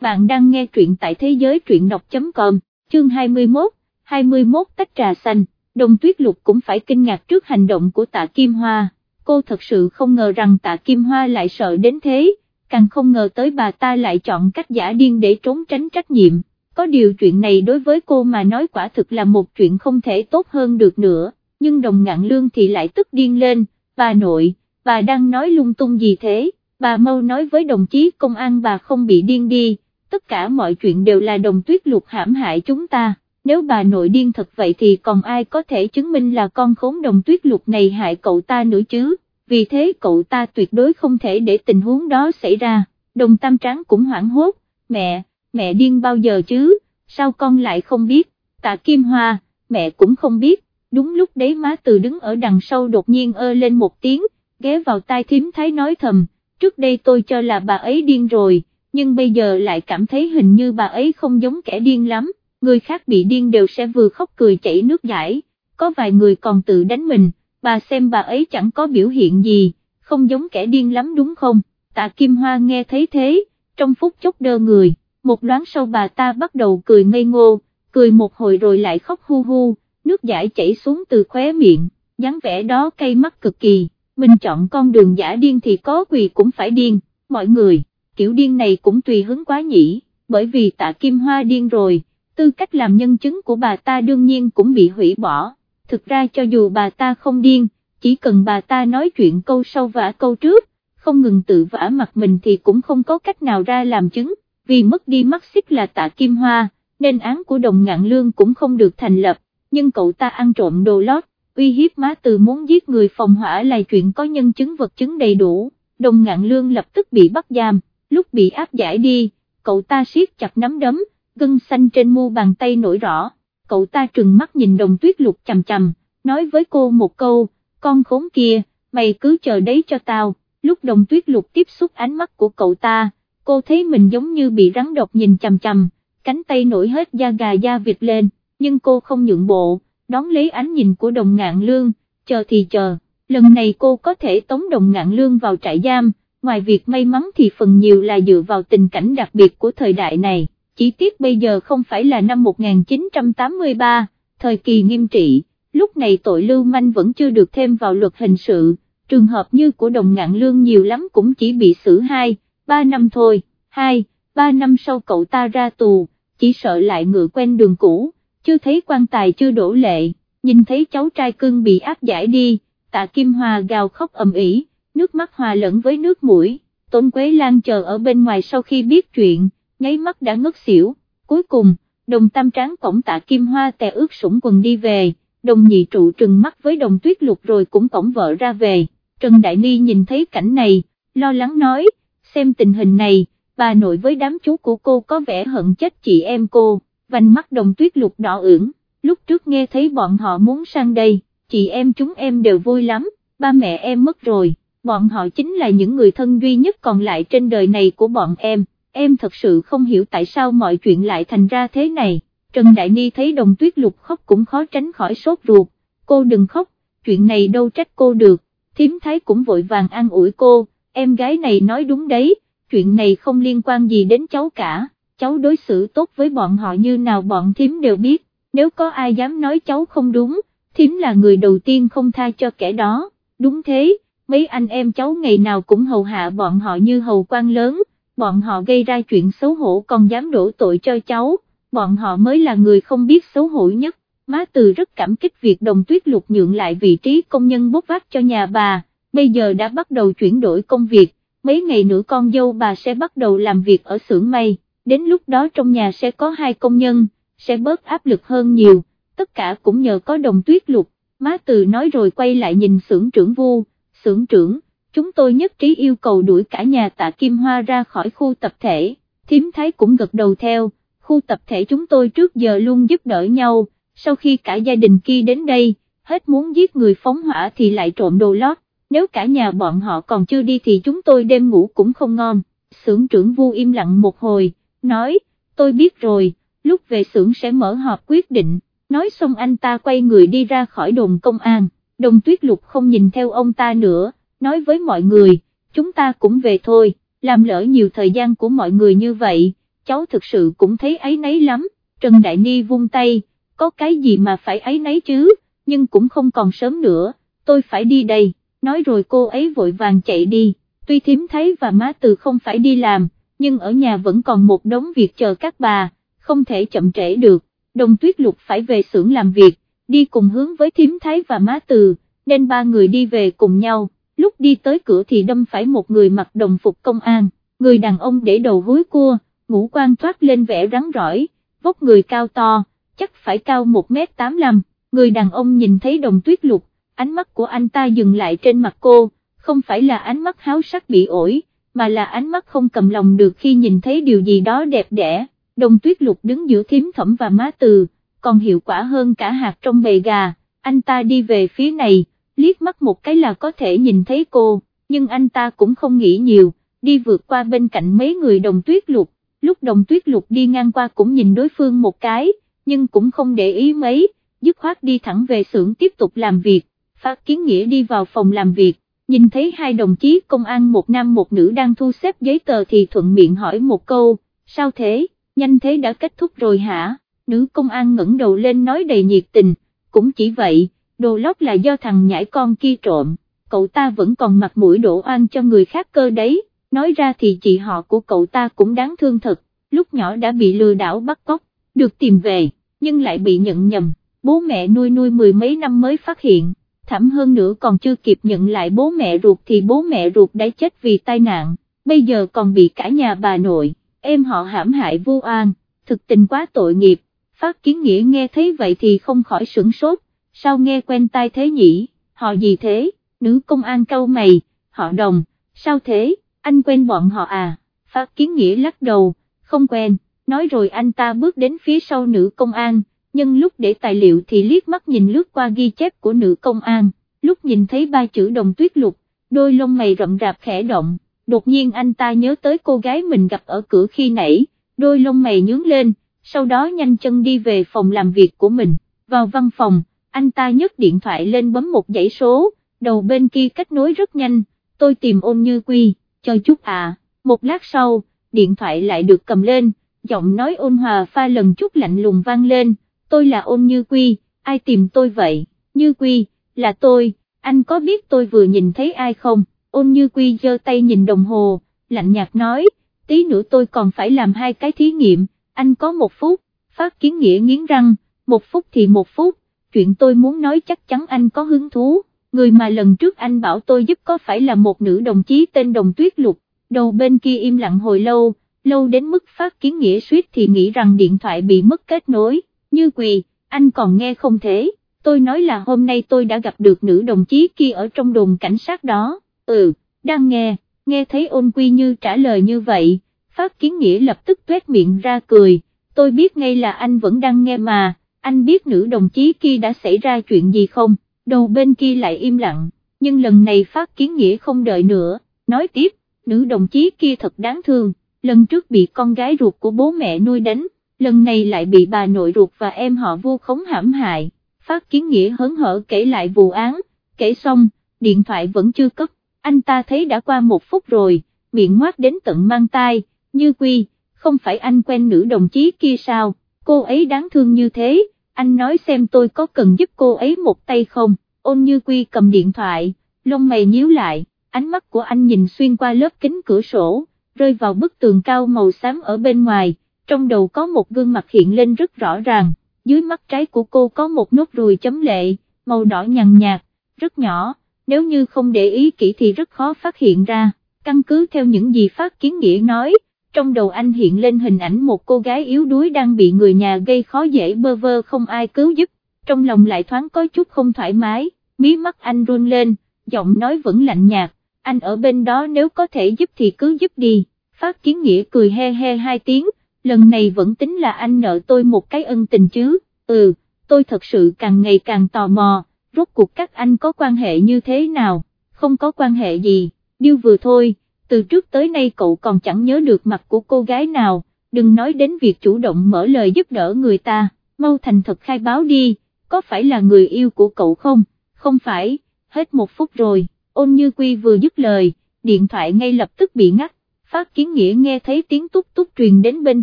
bạn đang nghe truyện tại thế giới truyện đọc.com, chương 21, 21 tách trà xanh, đồng tuyết lục cũng phải kinh ngạc trước hành động của tạ Kim Hoa, cô thật sự không ngờ rằng tạ Kim Hoa lại sợ đến thế, càng không ngờ tới bà ta lại chọn cách giả điên để trốn tránh trách nhiệm, có điều chuyện này đối với cô mà nói quả thực là một chuyện không thể tốt hơn được nữa, nhưng đồng ngạn lương thì lại tức điên lên, bà nội, bà đang nói lung tung gì thế, bà mau nói với đồng chí công an bà không bị điên đi tất cả mọi chuyện đều là đồng tuyết lục hãm hại chúng ta, nếu bà nội điên thật vậy thì còn ai có thể chứng minh là con khốn đồng tuyết lục này hại cậu ta nữa chứ, vì thế cậu ta tuyệt đối không thể để tình huống đó xảy ra, đồng tam tráng cũng hoảng hốt, mẹ, mẹ điên bao giờ chứ, sao con lại không biết, tạ kim hoa, mẹ cũng không biết, đúng lúc đấy má từ đứng ở đằng sau đột nhiên ơ lên một tiếng, ghé vào tai thím thái nói thầm, trước đây tôi cho là bà ấy điên rồi nhưng bây giờ lại cảm thấy hình như bà ấy không giống kẻ điên lắm, người khác bị điên đều sẽ vừa khóc cười chảy nước giải, có vài người còn tự đánh mình, bà xem bà ấy chẳng có biểu hiện gì, không giống kẻ điên lắm đúng không, tạ Kim Hoa nghe thấy thế, trong phút chốc đơ người, một đoán sau bà ta bắt đầu cười ngây ngô, cười một hồi rồi lại khóc hu hu, nước giải chảy xuống từ khóe miệng, dáng vẻ đó cay mắt cực kỳ, mình chọn con đường giả điên thì có quỳ cũng phải điên, mọi người kiểu điên này cũng tùy hứng quá nhỉ, bởi vì tạ Kim Hoa điên rồi, tư cách làm nhân chứng của bà ta đương nhiên cũng bị hủy bỏ, thực ra cho dù bà ta không điên, chỉ cần bà ta nói chuyện câu sau vả câu trước, không ngừng tự vả mặt mình thì cũng không có cách nào ra làm chứng, vì mất đi mắt xích là tạ Kim Hoa, nên án của đồng ngạn lương cũng không được thành lập, nhưng cậu ta ăn trộm đồ lót, uy hiếp má từ muốn giết người phòng hỏa là chuyện có nhân chứng vật chứng đầy đủ, đồng ngạn lương lập tức bị bắt giam lúc bị áp giải đi, cậu ta siết chặt nắm đấm, gân xanh trên mu bàn tay nổi rõ, cậu ta trừng mắt nhìn đồng tuyết lục chầm chầm, nói với cô một câu, con khốn kia, mày cứ chờ đấy cho tao, lúc đồng tuyết lục tiếp xúc ánh mắt của cậu ta, cô thấy mình giống như bị rắn độc nhìn chầm chầm, cánh tay nổi hết da gà da vịt lên, nhưng cô không nhượng bộ, đón lấy ánh nhìn của đồng ngạn lương, chờ thì chờ, lần này cô có thể tống đồng ngạn lương vào trại giam, ngoài việc may mắn thì phần nhiều là dựa vào tình cảnh đặc biệt của thời đại này, chỉ tiếc bây giờ không phải là năm 1983, thời kỳ nghiêm trị, lúc này tội lưu manh vẫn chưa được thêm vào luật hình sự, trường hợp như của đồng ngạn lương nhiều lắm cũng chỉ bị xử 2, 3 năm thôi, 2, 3 năm sau cậu ta ra tù, chỉ sợ lại ngựa quen đường cũ, chưa thấy quan tài chưa đổ lệ, nhìn thấy cháu trai cưng bị áp giải đi, tạ Kim Hòa gào khóc ầm ĩ nước mắt hòa lẫn với nước mũi, Tôn Quế Lan chờ ở bên ngoài sau khi biết chuyện, nháy mắt đã ngất xỉu, cuối cùng, đồng tam tráng cổng tạ kim hoa tè ướt sũng quần đi về, đồng nhị trụ trừng mắt với đồng tuyết lục rồi cũng cổng vợ ra về, Trần Đại Ni nhìn thấy cảnh này, lo lắng nói, xem tình hình này, bà nội với đám chú của cô có vẻ hận chết chị em cô, vành mắt đồng tuyết lục đỏ ửng, lúc trước nghe thấy bọn họ muốn sang đây, chị em chúng em đều vui lắm, ba mẹ em mất rồi bọn họ chính là những người thân duy nhất còn lại trên đời này của bọn em, em thật sự không hiểu tại sao mọi chuyện lại thành ra thế này, Trần Đại Ni thấy đồng tuyết lục khóc cũng khó tránh khỏi sốt ruột, cô đừng khóc, chuyện này đâu trách cô được, thím thái cũng vội vàng an ủi cô, em gái này nói đúng đấy, chuyện này không liên quan gì đến cháu cả, cháu đối xử tốt với bọn họ như nào bọn thím đều biết, nếu có ai dám nói cháu không đúng, thím là người đầu tiên không tha cho kẻ đó, đúng thế mấy anh em cháu ngày nào cũng hầu hạ bọn họ như hầu quan lớn, bọn họ gây ra chuyện xấu hổ còn dám đổ tội cho cháu, bọn họ mới là người không biết xấu hổ nhất. Má Từ rất cảm kích việc đồng tuyết lục nhượng lại vị trí công nhân bốc vác cho nhà bà, bây giờ đã bắt đầu chuyển đổi công việc, mấy ngày nữa con dâu bà sẽ bắt đầu làm việc ở xưởng may, đến lúc đó trong nhà sẽ có hai công nhân, sẽ bớt áp lực hơn nhiều, tất cả cũng nhờ có đồng tuyết lục, má Từ nói rồi quay lại nhìn xưởng trưởng vu xưởng trưởng, chúng tôi nhất trí yêu cầu đuổi cả nhà tạ Kim Hoa ra khỏi khu tập thể, thím thái cũng gật đầu theo, khu tập thể chúng tôi trước giờ luôn giúp đỡ nhau, sau khi cả gia đình kia đến đây, hết muốn giết người phóng hỏa thì lại trộm đồ lót, nếu cả nhà bọn họ còn chưa đi thì chúng tôi đêm ngủ cũng không ngon, xưởng trưởng vu im lặng một hồi, nói, tôi biết rồi, lúc về xưởng sẽ mở họp quyết định, nói xong anh ta quay người đi ra khỏi đồn công an đồng tuyết lục không nhìn theo ông ta nữa, nói với mọi người, chúng ta cũng về thôi, làm lỡ nhiều thời gian của mọi người như vậy, cháu thực sự cũng thấy ấy nấy lắm, Trần Đại Ni vung tay, có cái gì mà phải ấy nấy chứ, nhưng cũng không còn sớm nữa, tôi phải đi đây, nói rồi cô ấy vội vàng chạy đi, tuy thím thấy và má từ không phải đi làm, nhưng ở nhà vẫn còn một đống việc chờ các bà, không thể chậm trễ được, đồng tuyết lục phải về xưởng làm việc, đi cùng hướng với Thiếm thái và má từ, nên ba người đi về cùng nhau, lúc đi tới cửa thì đâm phải một người mặc đồng phục công an, người đàn ông để đầu húi cua, ngũ quan toát lên vẻ rắn rỏi, vóc người cao to, chắc phải cao 1m85, người đàn ông nhìn thấy đồng tuyết lục, ánh mắt của anh ta dừng lại trên mặt cô, không phải là ánh mắt háo sắc bị ổi, mà là ánh mắt không cầm lòng được khi nhìn thấy điều gì đó đẹp đẽ, đồng tuyết lục đứng giữa thiếm thẩm và má từ, còn hiệu quả hơn cả hạt trong bầy gà, anh ta đi về phía này, liếc mắt một cái là có thể nhìn thấy cô, nhưng anh ta cũng không nghĩ nhiều, đi vượt qua bên cạnh mấy người đồng tuyết lục, lúc đồng tuyết lục đi ngang qua cũng nhìn đối phương một cái, nhưng cũng không để ý mấy, dứt khoát đi thẳng về xưởng tiếp tục làm việc, phát kiến nghĩa đi vào phòng làm việc, nhìn thấy hai đồng chí công an một nam một nữ đang thu xếp giấy tờ thì thuận miệng hỏi một câu, sao thế, nhanh thế đã kết thúc rồi hả, nữ công an ngẩng đầu lên nói đầy nhiệt tình, cũng chỉ vậy, đồ lót là do thằng nhãi con kia trộm, cậu ta vẫn còn mặt mũi đổ oan cho người khác cơ đấy, nói ra thì chị họ của cậu ta cũng đáng thương thật, lúc nhỏ đã bị lừa đảo bắt cóc, được tìm về, nhưng lại bị nhận nhầm, bố mẹ nuôi nuôi mười mấy năm mới phát hiện, thảm hơn nữa còn chưa kịp nhận lại bố mẹ ruột thì bố mẹ ruột đã chết vì tai nạn, bây giờ còn bị cả nhà bà nội, em họ hãm hại vô an, thực tình quá tội nghiệp, phát kiến nghĩa nghe thấy vậy thì không khỏi sửng sốt, sao nghe quen tai thế nhỉ, họ gì thế, nữ công an câu mày, họ đồng, sao thế, anh quen bọn họ à, phát kiến nghĩa lắc đầu, không quen, nói rồi anh ta bước đến phía sau nữ công an, nhưng lúc để tài liệu thì liếc mắt nhìn lướt qua ghi chép của nữ công an, lúc nhìn thấy ba chữ đồng tuyết lục, đôi lông mày rậm rạp khẽ động, đột nhiên anh ta nhớ tới cô gái mình gặp ở cửa khi nãy, đôi lông mày nhướng lên, sau đó nhanh chân đi về phòng làm việc của mình, vào văn phòng, anh ta nhấc điện thoại lên bấm một dãy số, đầu bên kia kết nối rất nhanh, tôi tìm ôn như quy, cho chút à, một lát sau, điện thoại lại được cầm lên, giọng nói ôn hòa pha lần chút lạnh lùng vang lên, tôi là ôn như quy, ai tìm tôi vậy, như quy, là tôi, anh có biết tôi vừa nhìn thấy ai không, ôn như quy giơ tay nhìn đồng hồ, lạnh nhạt nói, tí nữa tôi còn phải làm hai cái thí nghiệm, anh có một phút, phát kiến nghĩa nghiến răng, một phút thì một phút, chuyện tôi muốn nói chắc chắn anh có hứng thú, người mà lần trước anh bảo tôi giúp có phải là một nữ đồng chí tên Đồng Tuyết Lục, đầu bên kia im lặng hồi lâu, lâu đến mức phát kiến nghĩa suýt thì nghĩ rằng điện thoại bị mất kết nối, như quỳ, anh còn nghe không thế, tôi nói là hôm nay tôi đã gặp được nữ đồng chí kia ở trong đồn cảnh sát đó, ừ, đang nghe, nghe thấy ôn quy như trả lời như vậy, phát kiến nghĩa lập tức tuét miệng ra cười, tôi biết ngay là anh vẫn đang nghe mà, anh biết nữ đồng chí kia đã xảy ra chuyện gì không, đầu bên kia lại im lặng, nhưng lần này phát kiến nghĩa không đợi nữa, nói tiếp, nữ đồng chí kia thật đáng thương, lần trước bị con gái ruột của bố mẹ nuôi đánh, lần này lại bị bà nội ruột và em họ vô khống hãm hại, phát kiến nghĩa hớn hở kể lại vụ án, kể xong, điện thoại vẫn chưa cấp, anh ta thấy đã qua một phút rồi, miệng ngoác đến tận mang tai, như quy, không phải anh quen nữ đồng chí kia sao, cô ấy đáng thương như thế, anh nói xem tôi có cần giúp cô ấy một tay không, ôn như quy cầm điện thoại, lông mày nhíu lại, ánh mắt của anh nhìn xuyên qua lớp kính cửa sổ, rơi vào bức tường cao màu xám ở bên ngoài, trong đầu có một gương mặt hiện lên rất rõ ràng, dưới mắt trái của cô có một nốt ruồi chấm lệ, màu đỏ nhằn nhạt, rất nhỏ, nếu như không để ý kỹ thì rất khó phát hiện ra, căn cứ theo những gì phát kiến nghĩa nói, trong đầu anh hiện lên hình ảnh một cô gái yếu đuối đang bị người nhà gây khó dễ bơ vơ không ai cứu giúp, trong lòng lại thoáng có chút không thoải mái, mí mắt anh run lên, giọng nói vẫn lạnh nhạt, anh ở bên đó nếu có thể giúp thì cứ giúp đi, phát kiến nghĩa cười he he hai tiếng, lần này vẫn tính là anh nợ tôi một cái ân tình chứ, ừ, tôi thật sự càng ngày càng tò mò, rốt cuộc các anh có quan hệ như thế nào, không có quan hệ gì, điêu vừa thôi, từ trước tới nay cậu còn chẳng nhớ được mặt của cô gái nào, đừng nói đến việc chủ động mở lời giúp đỡ người ta, mau thành thật khai báo đi, có phải là người yêu của cậu không, không phải, hết một phút rồi, ôn như quy vừa dứt lời, điện thoại ngay lập tức bị ngắt, phát kiến nghĩa nghe thấy tiếng túc túc truyền đến bên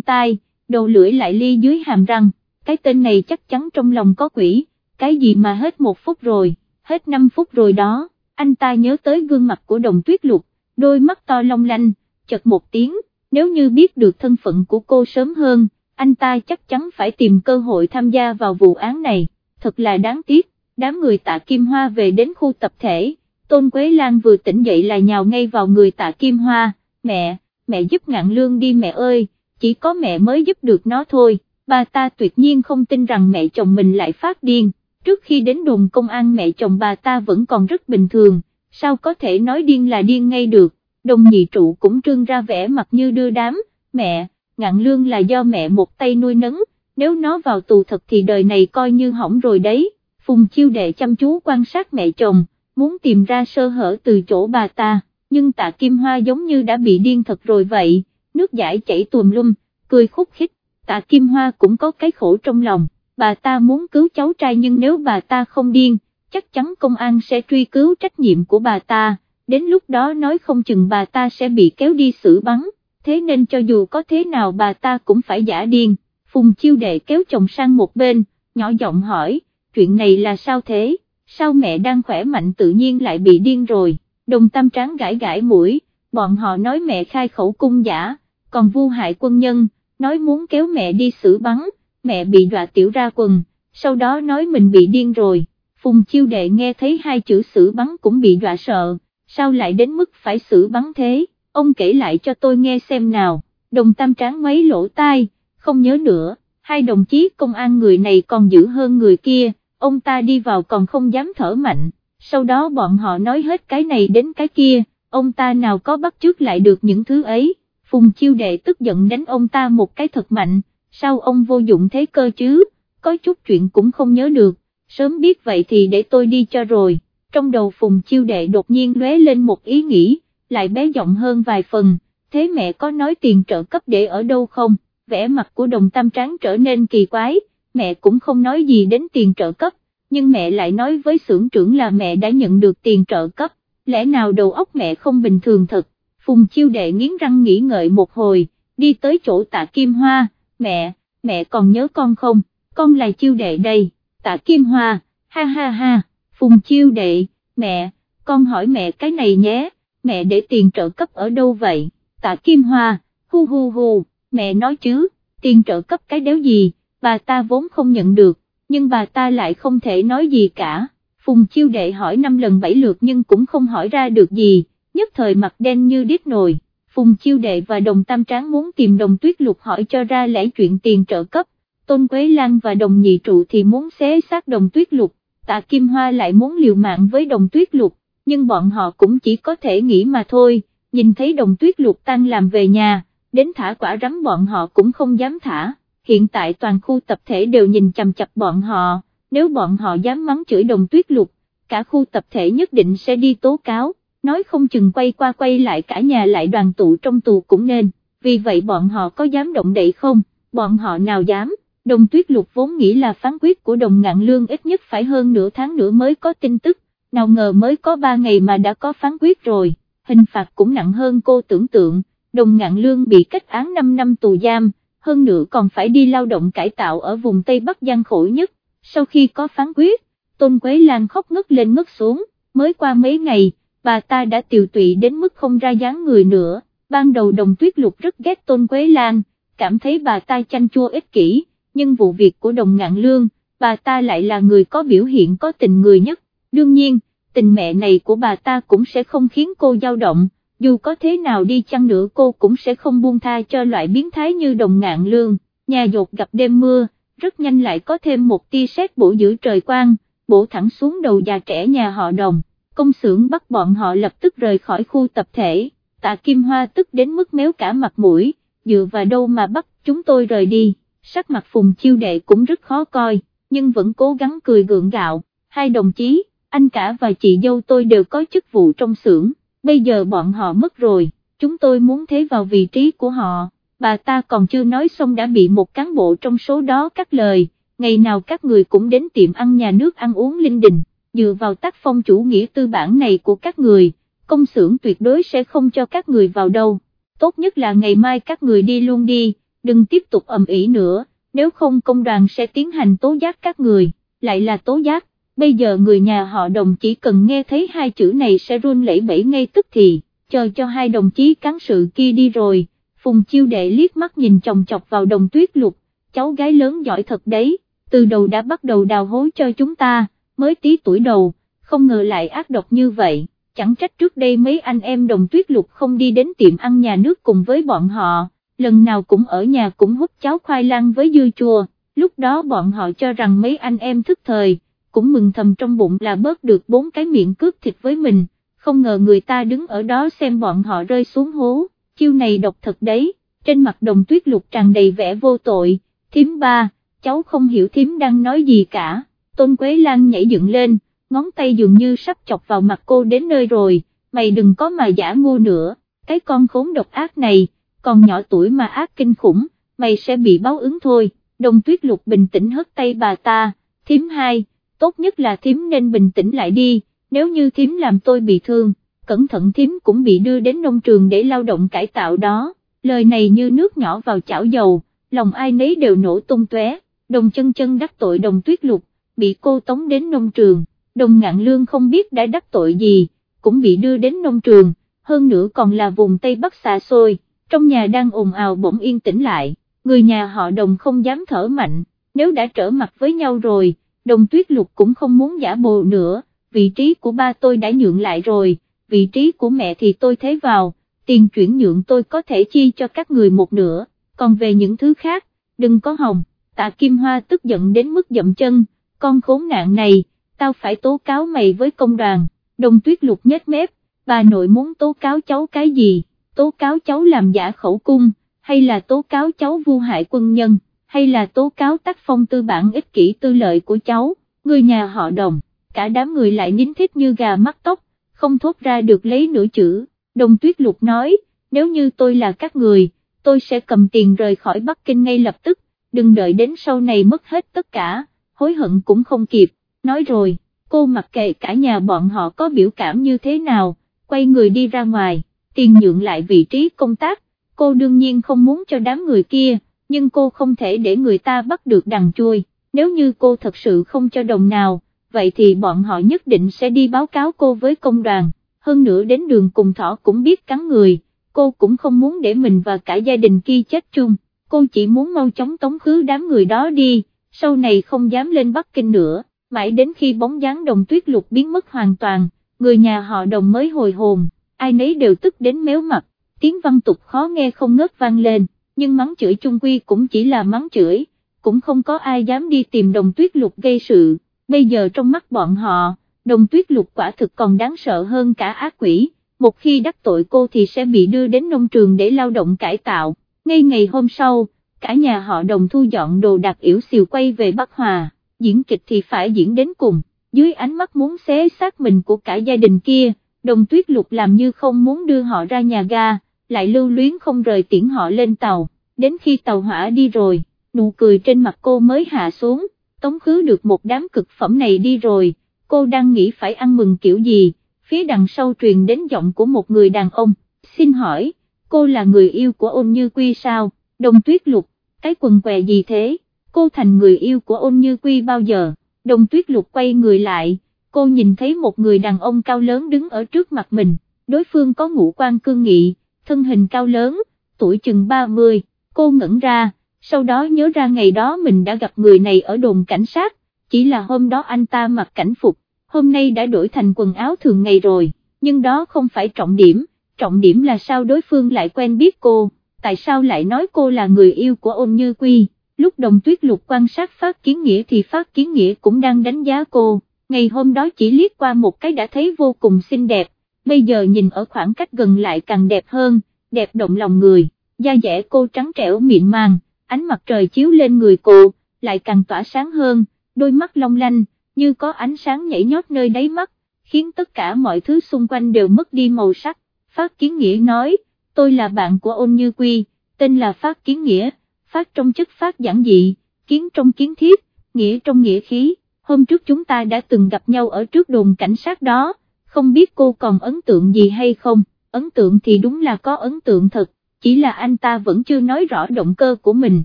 tai, đầu lưỡi lại ly dưới hàm răng, cái tên này chắc chắn trong lòng có quỷ, cái gì mà hết một phút rồi, hết năm phút rồi đó, anh ta nhớ tới gương mặt của đồng tuyết lục, đôi mắt to long lanh, chật một tiếng, nếu như biết được thân phận của cô sớm hơn, anh ta chắc chắn phải tìm cơ hội tham gia vào vụ án này, thật là đáng tiếc, đám người tạ Kim Hoa về đến khu tập thể, Tôn Quế Lan vừa tỉnh dậy là nhào ngay vào người tạ Kim Hoa, mẹ, mẹ giúp ngạn lương đi mẹ ơi, chỉ có mẹ mới giúp được nó thôi, bà ta tuyệt nhiên không tin rằng mẹ chồng mình lại phát điên, trước khi đến đồn công an mẹ chồng bà ta vẫn còn rất bình thường, sao có thể nói điên là điên ngay được, đồng nhị trụ cũng trương ra vẻ mặt như đưa đám, mẹ, ngạn lương là do mẹ một tay nuôi nấng, nếu nó vào tù thật thì đời này coi như hỏng rồi đấy, phùng chiêu đệ chăm chú quan sát mẹ chồng, muốn tìm ra sơ hở từ chỗ bà ta, nhưng tạ Kim Hoa giống như đã bị điên thật rồi vậy, nước giải chảy tùm lum, cười khúc khích, tạ Kim Hoa cũng có cái khổ trong lòng, bà ta muốn cứu cháu trai nhưng nếu bà ta không điên, chắc chắn công an sẽ truy cứu trách nhiệm của bà ta, đến lúc đó nói không chừng bà ta sẽ bị kéo đi xử bắn, thế nên cho dù có thế nào bà ta cũng phải giả điên, Phùng Chiêu Đệ kéo chồng sang một bên, nhỏ giọng hỏi, chuyện này là sao thế, sao mẹ đang khỏe mạnh tự nhiên lại bị điên rồi, đồng tam tráng gãi gãi mũi, bọn họ nói mẹ khai khẩu cung giả, còn vu hại quân nhân, nói muốn kéo mẹ đi xử bắn, mẹ bị đọa tiểu ra quần, sau đó nói mình bị điên rồi, Phùng Chiêu Đệ nghe thấy hai chữ xử bắn cũng bị dọa sợ, sao lại đến mức phải xử bắn thế, ông kể lại cho tôi nghe xem nào, đồng tam tráng mấy lỗ tai, không nhớ nữa, hai đồng chí công an người này còn dữ hơn người kia, ông ta đi vào còn không dám thở mạnh, sau đó bọn họ nói hết cái này đến cái kia, ông ta nào có bắt trước lại được những thứ ấy, Phùng Chiêu Đệ tức giận đánh ông ta một cái thật mạnh, sao ông vô dụng thế cơ chứ, có chút chuyện cũng không nhớ được, sớm biết vậy thì để tôi đi cho rồi, trong đầu Phùng Chiêu Đệ đột nhiên lóe lên một ý nghĩ, lại bé giọng hơn vài phần, thế mẹ có nói tiền trợ cấp để ở đâu không, vẻ mặt của đồng tam tráng trở nên kỳ quái, mẹ cũng không nói gì đến tiền trợ cấp, nhưng mẹ lại nói với xưởng trưởng là mẹ đã nhận được tiền trợ cấp, lẽ nào đầu óc mẹ không bình thường thật, Phùng Chiêu Đệ nghiến răng nghĩ ngợi một hồi, đi tới chỗ tạ Kim Hoa, mẹ, mẹ còn nhớ con không, con là Chiêu Đệ đây, tạ Kim Hoa, ha ha ha, Phùng Chiêu Đệ, mẹ, con hỏi mẹ cái này nhé, mẹ để tiền trợ cấp ở đâu vậy, tạ Kim Hoa, hu hu hu, mẹ nói chứ, tiền trợ cấp cái đéo gì, bà ta vốn không nhận được, nhưng bà ta lại không thể nói gì cả, Phùng Chiêu Đệ hỏi năm lần bảy lượt nhưng cũng không hỏi ra được gì, nhất thời mặt đen như đít nồi, Phùng Chiêu Đệ và Đồng Tam Tráng muốn tìm Đồng Tuyết Lục hỏi cho ra lẽ chuyện tiền trợ cấp, Tôn Quế Lan và Đồng Nhị Trụ thì muốn xé xác Đồng Tuyết Lục, Tạ Kim Hoa lại muốn liều mạng với Đồng Tuyết Lục, nhưng bọn họ cũng chỉ có thể nghĩ mà thôi, nhìn thấy Đồng Tuyết Lục tan làm về nhà, đến thả quả rắm bọn họ cũng không dám thả, hiện tại toàn khu tập thể đều nhìn chằm chặp bọn họ, nếu bọn họ dám mắng chửi Đồng Tuyết Lục, cả khu tập thể nhất định sẽ đi tố cáo nói không chừng quay qua quay lại cả nhà lại đoàn tụ trong tù cũng nên, vì vậy bọn họ có dám động đậy không, bọn họ nào dám, đồng tuyết lục vốn nghĩ là phán quyết của đồng ngạn lương ít nhất phải hơn nửa tháng nữa mới có tin tức, nào ngờ mới có ba ngày mà đã có phán quyết rồi, hình phạt cũng nặng hơn cô tưởng tượng, đồng ngạn lương bị kết án 5 năm tù giam, hơn nữa còn phải đi lao động cải tạo ở vùng Tây Bắc gian khổ nhất, sau khi có phán quyết, Tôn Quế Lan khóc ngất lên ngất xuống, mới qua mấy ngày, bà ta đã tiều tụy đến mức không ra dáng người nữa, ban đầu đồng tuyết lục rất ghét Tôn Quế Lan, cảm thấy bà ta chanh chua ích kỷ, nhưng vụ việc của đồng ngạn lương, bà ta lại là người có biểu hiện có tình người nhất, đương nhiên, tình mẹ này của bà ta cũng sẽ không khiến cô dao động, dù có thế nào đi chăng nữa cô cũng sẽ không buông tha cho loại biến thái như đồng ngạn lương, nhà dột gặp đêm mưa, rất nhanh lại có thêm một tia sét bổ giữa trời quang, bổ thẳng xuống đầu già trẻ nhà họ đồng. Công xưởng bắt bọn họ lập tức rời khỏi khu tập thể, tạ Kim Hoa tức đến mức méo cả mặt mũi, dựa vào đâu mà bắt chúng tôi rời đi, sắc mặt phùng chiêu đệ cũng rất khó coi, nhưng vẫn cố gắng cười gượng gạo, hai đồng chí, anh cả và chị dâu tôi đều có chức vụ trong xưởng, bây giờ bọn họ mất rồi, chúng tôi muốn thế vào vị trí của họ, bà ta còn chưa nói xong đã bị một cán bộ trong số đó cắt lời, ngày nào các người cũng đến tiệm ăn nhà nước ăn uống linh đình dựa vào tác phong chủ nghĩa tư bản này của các người, công xưởng tuyệt đối sẽ không cho các người vào đâu. tốt nhất là ngày mai các người đi luôn đi, đừng tiếp tục ầm ĩ nữa, nếu không công đoàn sẽ tiến hành tố giác các người, lại là tố giác, bây giờ người nhà họ đồng chỉ cần nghe thấy hai chữ này sẽ run lẩy bẩy ngay tức thì, chờ cho hai đồng chí cán sự kia đi rồi, Phùng Chiêu Đệ liếc mắt nhìn chồng chọc vào đồng tuyết lục, cháu gái lớn giỏi thật đấy, từ đầu đã bắt đầu đào hố cho chúng ta, mới tí tuổi đầu, không ngờ lại ác độc như vậy, chẳng trách trước đây mấy anh em đồng tuyết lục không đi đến tiệm ăn nhà nước cùng với bọn họ, lần nào cũng ở nhà cũng hút cháo khoai lang với dưa chua, lúc đó bọn họ cho rằng mấy anh em thức thời, cũng mừng thầm trong bụng là bớt được bốn cái miệng cướp thịt với mình, không ngờ người ta đứng ở đó xem bọn họ rơi xuống hố, chiêu này độc thật đấy, trên mặt đồng tuyết lục tràn đầy vẻ vô tội, thím ba, cháu không hiểu thím đang nói gì cả, tôn quế lan nhảy dựng lên, ngón tay dường như sắp chọc vào mặt cô đến nơi rồi, mày đừng có mà giả ngu nữa, cái con khốn độc ác này, còn nhỏ tuổi mà ác kinh khủng, mày sẽ bị báo ứng thôi, đồng tuyết lục bình tĩnh hất tay bà ta, thím hai, tốt nhất là thím nên bình tĩnh lại đi, nếu như thím làm tôi bị thương, cẩn thận thím cũng bị đưa đến nông trường để lao động cải tạo đó, lời này như nước nhỏ vào chảo dầu, lòng ai nấy đều nổ tung tóe. đồng chân chân đắc tội đồng tuyết lục, bị cô tống đến nông trường, đồng ngạn lương không biết đã đắc tội gì, cũng bị đưa đến nông trường, hơn nữa còn là vùng Tây Bắc xa xôi, trong nhà đang ồn ào bỗng yên tĩnh lại, người nhà họ đồng không dám thở mạnh, nếu đã trở mặt với nhau rồi, đồng tuyết lục cũng không muốn giả bộ nữa, vị trí của ba tôi đã nhượng lại rồi, vị trí của mẹ thì tôi thế vào, tiền chuyển nhượng tôi có thể chi cho các người một nửa, còn về những thứ khác, đừng có hồng, tạ Kim Hoa tức giận đến mức dậm chân, con khốn nạn này, tao phải tố cáo mày với công đoàn, đồng tuyết lục nhếch mép, bà nội muốn tố cáo cháu cái gì, tố cáo cháu làm giả khẩu cung, hay là tố cáo cháu vu hại quân nhân, hay là tố cáo tác phong tư bản ích kỷ tư lợi của cháu, người nhà họ đồng, cả đám người lại nín thít như gà mắc tóc, không thốt ra được lấy nửa chữ, đồng tuyết lục nói, nếu như tôi là các người, tôi sẽ cầm tiền rời khỏi Bắc Kinh ngay lập tức, đừng đợi đến sau này mất hết tất cả, hối hận cũng không kịp, nói rồi, cô mặc kệ cả nhà bọn họ có biểu cảm như thế nào, quay người đi ra ngoài, tiền nhượng lại vị trí công tác, cô đương nhiên không muốn cho đám người kia, nhưng cô không thể để người ta bắt được đằng chui, nếu như cô thật sự không cho đồng nào, vậy thì bọn họ nhất định sẽ đi báo cáo cô với công đoàn, hơn nữa đến đường cùng thỏ cũng biết cắn người, cô cũng không muốn để mình và cả gia đình kia chết chung, cô chỉ muốn mau chóng tống khứ đám người đó đi, sau này không dám lên Bắc Kinh nữa, mãi đến khi bóng dáng đồng tuyết lục biến mất hoàn toàn, người nhà họ đồng mới hồi hồn, ai nấy đều tức đến méo mặt, tiếng văn tục khó nghe không ngớt vang lên, nhưng mắng chửi chung quy cũng chỉ là mắng chửi, cũng không có ai dám đi tìm đồng tuyết lục gây sự. Bây giờ trong mắt bọn họ, đồng tuyết lục quả thực còn đáng sợ hơn cả ác quỷ, một khi đắc tội cô thì sẽ bị đưa đến nông trường để lao động cải tạo, ngay ngày hôm sau, cả nhà họ đồng thu dọn đồ đạc yểu xìu quay về Bắc Hòa, diễn kịch thì phải diễn đến cùng, dưới ánh mắt muốn xé xác mình của cả gia đình kia, đồng tuyết lục làm như không muốn đưa họ ra nhà ga, lại lưu luyến không rời tiễn họ lên tàu, đến khi tàu hỏa đi rồi, nụ cười trên mặt cô mới hạ xuống. Tống khứ được một đám cực phẩm này đi rồi, cô đang nghĩ phải ăn mừng kiểu gì, phía đằng sau truyền đến giọng của một người đàn ông, xin hỏi, cô là người yêu của ôn như quy sao, đồng tuyết lục, cái quần què gì thế, cô thành người yêu của ôn như quy bao giờ, đồng tuyết lục quay người lại, cô nhìn thấy một người đàn ông cao lớn đứng ở trước mặt mình, đối phương có ngũ quan cương nghị, thân hình cao lớn, tuổi chừng 30, cô ngẩn ra, sau đó nhớ ra ngày đó mình đã gặp người này ở đồn cảnh sát, chỉ là hôm đó anh ta mặc cảnh phục, hôm nay đã đổi thành quần áo thường ngày rồi, nhưng đó không phải trọng điểm, trọng điểm là sao đối phương lại quen biết cô, tại sao lại nói cô là người yêu của ôn như quy, lúc đồng tuyết lục quan sát phát kiến nghĩa thì phát kiến nghĩa cũng đang đánh giá cô, ngày hôm đó chỉ liếc qua một cái đã thấy vô cùng xinh đẹp, bây giờ nhìn ở khoảng cách gần lại càng đẹp hơn, đẹp động lòng người, da dẻ cô trắng trẻo mịn màng ánh mặt trời chiếu lên người cô, lại càng tỏa sáng hơn, đôi mắt long lanh, như có ánh sáng nhảy nhót nơi đáy mắt, khiến tất cả mọi thứ xung quanh đều mất đi màu sắc. Phát Kiến Nghĩa nói, tôi là bạn của ôn như quy, tên là Phát Kiến Nghĩa, Phát trong chức Phát giản dị, kiến trong kiến thiết, nghĩa trong nghĩa khí, hôm trước chúng ta đã từng gặp nhau ở trước đồn cảnh sát đó, không biết cô còn ấn tượng gì hay không, ấn tượng thì đúng là có ấn tượng thật, chỉ là anh ta vẫn chưa nói rõ động cơ của mình,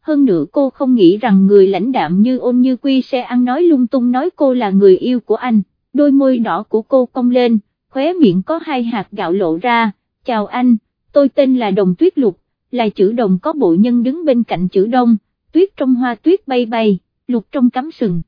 hơn nữa cô không nghĩ rằng người lãnh đạm như ôn như quy sẽ ăn nói lung tung nói cô là người yêu của anh, đôi môi đỏ của cô cong lên, khóe miệng có hai hạt gạo lộ ra, chào anh, tôi tên là Đồng Tuyết Lục, là chữ đồng có bộ nhân đứng bên cạnh chữ đông, tuyết trong hoa tuyết bay bay, lục trong cắm sừng.